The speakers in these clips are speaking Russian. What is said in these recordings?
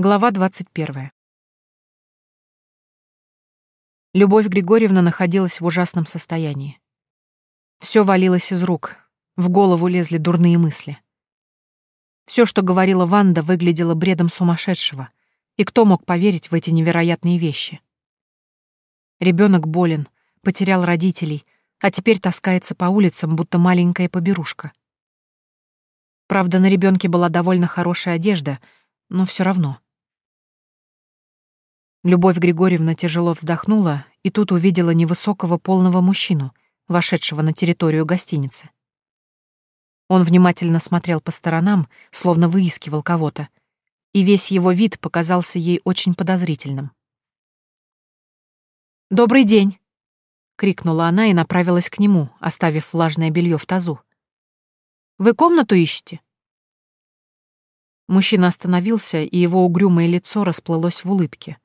Глава 21. Любовь Григорьевна находилась в ужасном состоянии. Все валилось из рук, в голову лезли дурные мысли. Все, что говорила Ванда, выглядело бредом сумасшедшего, и кто мог поверить в эти невероятные вещи? Ребенок болен, потерял родителей, а теперь таскается по улицам, будто маленькая поберушка. Правда, на ребенке была довольно хорошая одежда, но все равно — Любовь Григорьевна тяжело вздохнула и тут увидела невысокого полного мужчину, вошедшего на территорию гостиницы. Он внимательно смотрел по сторонам, словно выискивал кого-то, и весь его вид показался ей очень подозрительным. «Добрый день!» — крикнула она и направилась к нему, оставив влажное белье в тазу. «Вы комнату ищете?» Мужчина остановился, и его угрюмое лицо расплылось в улыбке.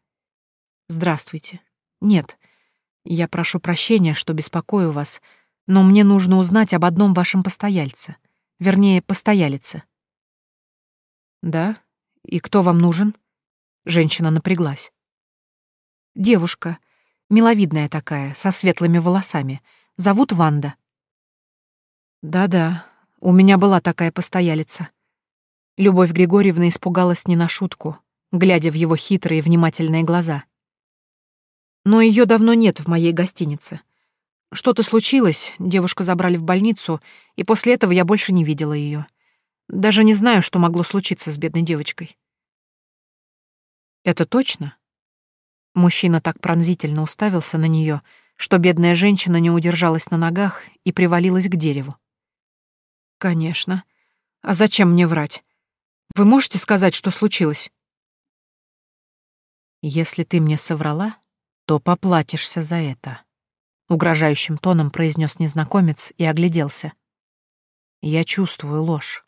Здравствуйте. Нет, я прошу прощения, что беспокою вас, но мне нужно узнать об одном вашем постояльце. Вернее, постоялице. Да? И кто вам нужен? Женщина напряглась. Девушка, миловидная такая, со светлыми волосами. Зовут Ванда. Да-да, у меня была такая постоялица. Любовь Григорьевна испугалась не на шутку, глядя в его хитрые внимательные глаза. Но ее давно нет в моей гостинице. Что-то случилось, девушку забрали в больницу, и после этого я больше не видела ее. Даже не знаю, что могло случиться с бедной девочкой. Это точно? Мужчина так пронзительно уставился на нее, что бедная женщина не удержалась на ногах и привалилась к дереву. Конечно. А зачем мне врать? Вы можете сказать, что случилось? Если ты мне соврала, то поплатишься за это», — угрожающим тоном произнес незнакомец и огляделся. «Я чувствую ложь».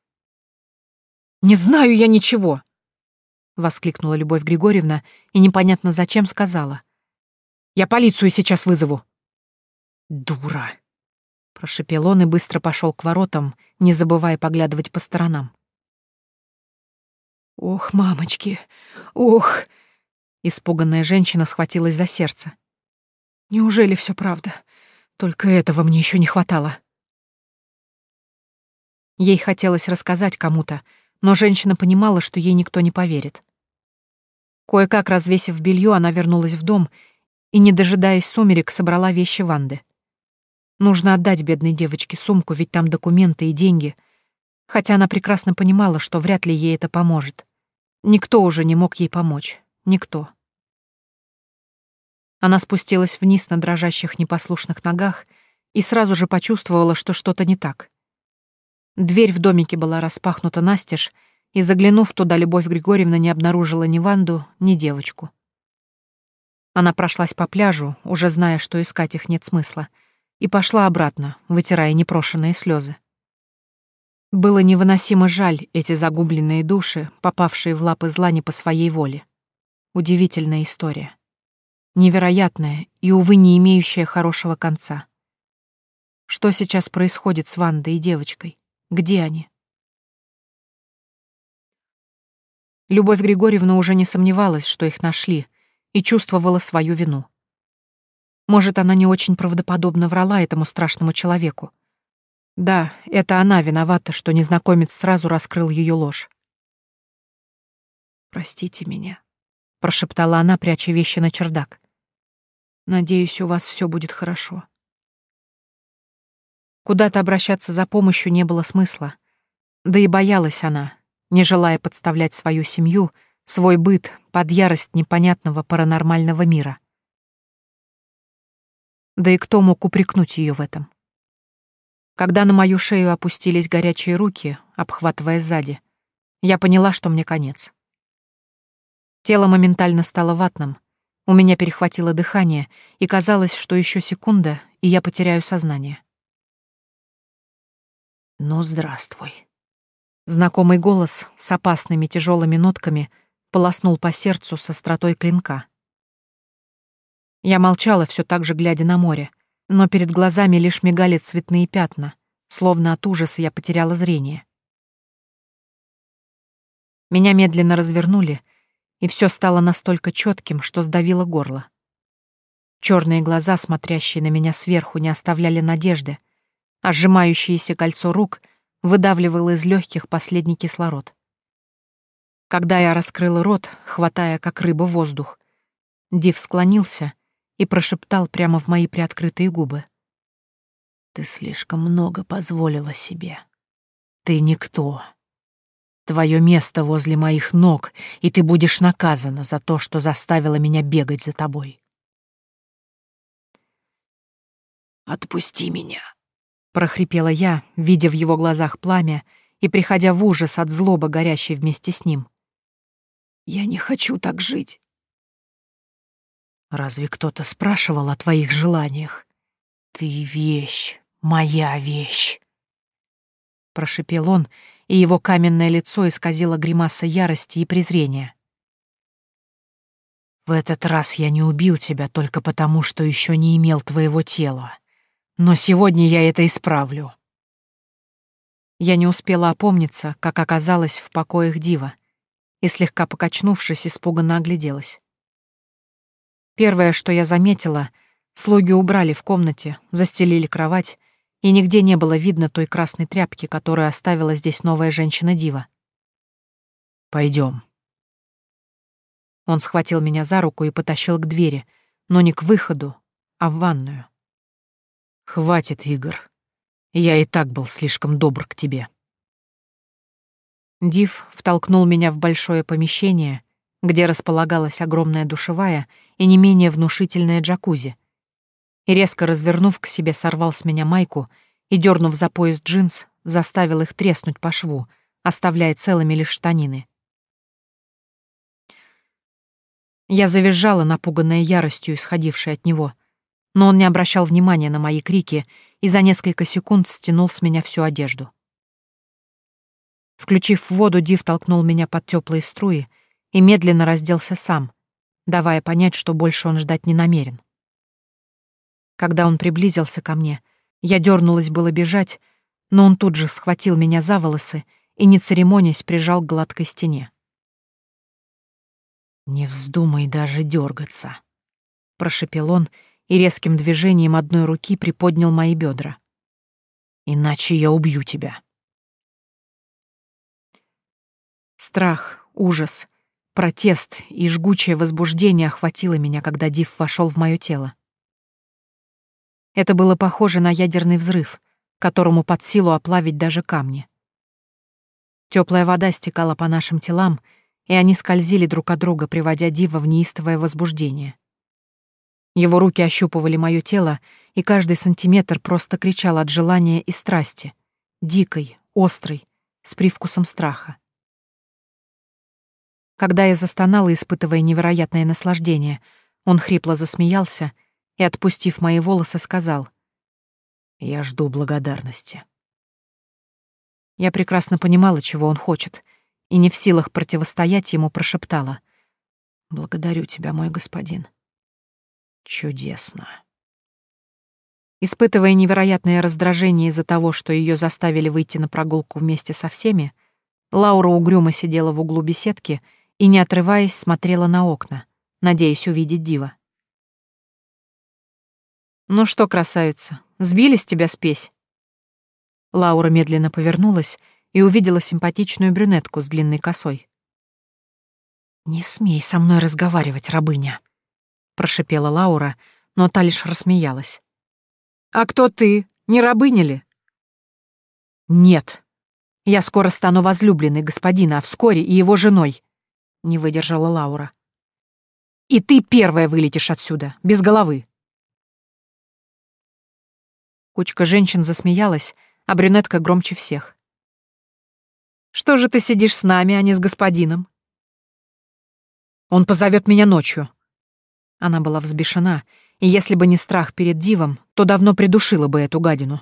«Не знаю я ничего!» — воскликнула Любовь Григорьевна и непонятно зачем сказала. «Я полицию сейчас вызову». «Дура!» — прошепел он и быстро пошел к воротам, не забывая поглядывать по сторонам. «Ох, мамочки! Ох!» Испуганная женщина схватилась за сердце. Неужели все правда? Только этого мне еще не хватало. Ей хотелось рассказать кому-то, но женщина понимала, что ей никто не поверит. Кое-как развесив белье, она вернулась в дом и, не дожидаясь сумерек, собрала вещи Ванды. Нужно отдать бедной девочке сумку, ведь там документы и деньги, хотя она прекрасно понимала, что вряд ли ей это поможет. Никто уже не мог ей помочь. Никто. Она спустилась вниз на дрожащих непослушных ногах и сразу же почувствовала, что что-то не так. Дверь в домике была распахнута настежь, и, заглянув туда, Любовь Григорьевна не обнаружила ни Ванду, ни девочку. Она прошлась по пляжу, уже зная, что искать их нет смысла, и пошла обратно, вытирая непрошенные слезы. Было невыносимо жаль эти загубленные души, попавшие в лапы зла не по своей воле. Удивительная история невероятная и, увы, не имеющая хорошего конца. Что сейчас происходит с Вандой и девочкой? Где они? Любовь Григорьевна уже не сомневалась, что их нашли, и чувствовала свою вину. Может, она не очень правдоподобно врала этому страшному человеку. Да, это она виновата, что незнакомец сразу раскрыл ее ложь. «Простите меня», — прошептала она, пряча вещи на чердак. Надеюсь, у вас все будет хорошо. Куда-то обращаться за помощью не было смысла. Да и боялась она, не желая подставлять свою семью, свой быт под ярость непонятного паранормального мира. Да и кто мог упрекнуть ее в этом? Когда на мою шею опустились горячие руки, обхватывая сзади, я поняла, что мне конец. Тело моментально стало ватным, у меня перехватило дыхание, и казалось, что еще секунда, и я потеряю сознание. «Ну, здравствуй». Знакомый голос с опасными тяжелыми нотками полоснул по сердцу со стратой клинка. Я молчала, все так же глядя на море, но перед глазами лишь мигали цветные пятна, словно от ужаса я потеряла зрение. Меня медленно развернули — и все стало настолько четким, что сдавило горло. Черные глаза, смотрящие на меня сверху, не оставляли надежды, а сжимающееся кольцо рук выдавливало из легких последний кислород. Когда я раскрыла рот, хватая как рыба воздух, Див склонился и прошептал прямо в мои приоткрытые губы. «Ты слишком много позволила себе. Ты никто. Твое место возле моих ног, и ты будешь наказана за то, что заставила меня бегать за тобой». «Отпусти меня», — прохрипела я, видя в его глазах пламя и приходя в ужас от злобы, горящей вместе с ним. «Я не хочу так жить». «Разве кто-то спрашивал о твоих желаниях? Ты вещь, моя вещь». Прошипел он, и его каменное лицо исказило гримаса ярости и презрения. «В этот раз я не убил тебя только потому, что еще не имел твоего тела. Но сегодня я это исправлю». Я не успела опомниться, как оказалась в покоях Дива, и, слегка покачнувшись, испуганно огляделась. Первое, что я заметила, слуги убрали в комнате, застелили кровать, и нигде не было видно той красной тряпки, которую оставила здесь новая женщина-дива. Пойдем. Он схватил меня за руку и потащил к двери, но не к выходу, а в ванную. «Хватит, Игорь. Я и так был слишком добр к тебе». Див втолкнул меня в большое помещение, где располагалась огромная душевая и не менее внушительная джакузи, и, резко развернув к себе, сорвал с меня майку и, дернув за пояс джинс, заставил их треснуть по шву, оставляя целыми лишь штанины. Я завизжала, напуганная яростью, исходившей от него — но он не обращал внимания на мои крики и за несколько секунд стянул с меня всю одежду. Включив воду, Див толкнул меня под теплые струи и медленно разделся сам, давая понять, что больше он ждать не намерен. Когда он приблизился ко мне, я дернулась было бежать, но он тут же схватил меня за волосы и, не церемонясь, прижал к гладкой стене. «Не вздумай даже дергаться», — прошепел он и резким движением одной руки приподнял мои бедра. «Иначе я убью тебя». Страх, ужас, протест и жгучее возбуждение охватило меня, когда Див вошел в мое тело. Это было похоже на ядерный взрыв, которому под силу оплавить даже камни. Теплая вода стекала по нашим телам, и они скользили друг от друга, приводя Дива в неистовое возбуждение. Его руки ощупывали мое тело, и каждый сантиметр просто кричал от желания и страсти. Дикой, острой, с привкусом страха. Когда я застонала, испытывая невероятное наслаждение, он хрипло засмеялся и, отпустив мои волосы, сказал «Я жду благодарности». Я прекрасно понимала, чего он хочет, и не в силах противостоять ему прошептала «Благодарю тебя, мой господин». Чудесно. Испытывая невероятное раздражение из-за того, что ее заставили выйти на прогулку вместе со всеми, Лаура угрюмо сидела в углу беседки и, не отрываясь, смотрела на окна, надеясь увидеть Дива. «Ну что, красавица, сбили с тебя спесь?» Лаура медленно повернулась и увидела симпатичную брюнетку с длинной косой. «Не смей со мной разговаривать, рабыня!» — прошипела Лаура, но та лишь рассмеялась. «А кто ты? Не рабыня ли?» «Нет. Я скоро стану возлюбленной господина, а вскоре и его женой», — не выдержала Лаура. «И ты первая вылетишь отсюда, без головы». Кучка женщин засмеялась, а брюнетка громче всех. «Что же ты сидишь с нами, а не с господином?» «Он позовет меня ночью», она была взбешена, и если бы не страх перед Дивом, то давно придушила бы эту гадину.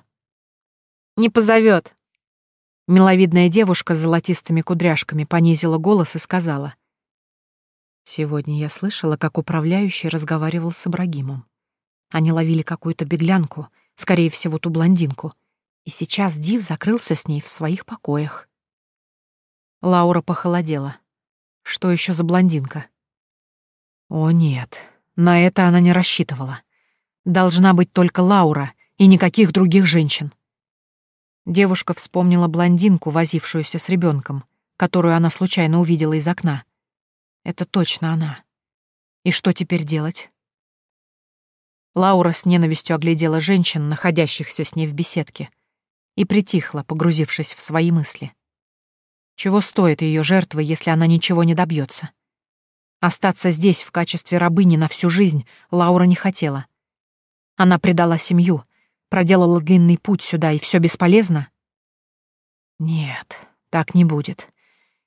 «Не позовет. Миловидная девушка с золотистыми кудряшками понизила голос и сказала. «Сегодня я слышала, как управляющий разговаривал с Ибрагимом. Они ловили какую-то беглянку, скорее всего, ту блондинку, и сейчас Див закрылся с ней в своих покоях». Лаура похолодела. «Что еще за блондинка?» О нет, на это она не рассчитывала. Должна быть только Лаура и никаких других женщин. Девушка вспомнила блондинку, возившуюся с ребенком, которую она случайно увидела из окна. Это точно она. И что теперь делать? Лаура с ненавистью оглядела женщин, находящихся с ней в беседке, и притихла, погрузившись в свои мысли. Чего стоит ее жертва, если она ничего не добьется? Остаться здесь в качестве рабыни на всю жизнь Лаура не хотела. Она предала семью, проделала длинный путь сюда, и все бесполезно? Нет, так не будет.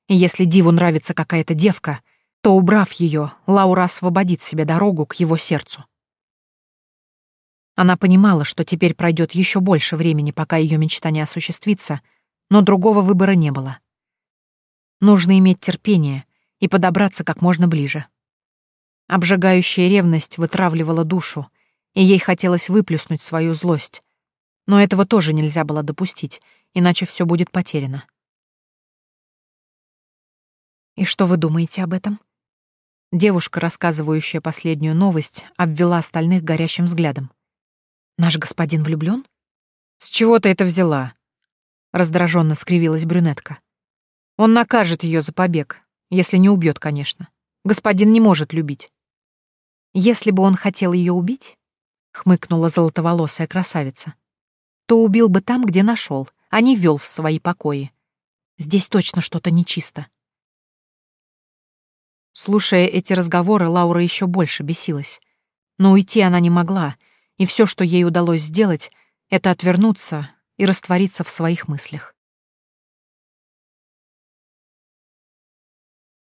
И если Диву нравится какая-то девка, то, убрав ее, Лаура освободит себе дорогу к его сердцу. Она понимала, что теперь пройдет еще больше времени, пока ее мечта не осуществится, но другого выбора не было. Нужно иметь терпение и подобраться как можно ближе. Обжигающая ревность вытравливала душу, и ей хотелось выплюснуть свою злость. Но этого тоже нельзя было допустить, иначе все будет потеряно. «И что вы думаете об этом?» Девушка, рассказывающая последнюю новость, обвела остальных горящим взглядом. Наш господин влюблён? С чего ты это взяла? Раздраженно скривилась брюнетка. Он накажет её за побег, если не убьёт, конечно. Господин не может любить. Если бы он хотел её убить, хмыкнула золотоволосая красавица, то убил бы там, где нашёл, а не вёл в свои покои. Здесь точно что-то нечисто. Слушая эти разговоры, Лаура ещё больше бесилась. Но уйти она не могла, и все, что ей удалось сделать, это отвернуться и раствориться в своих мыслях.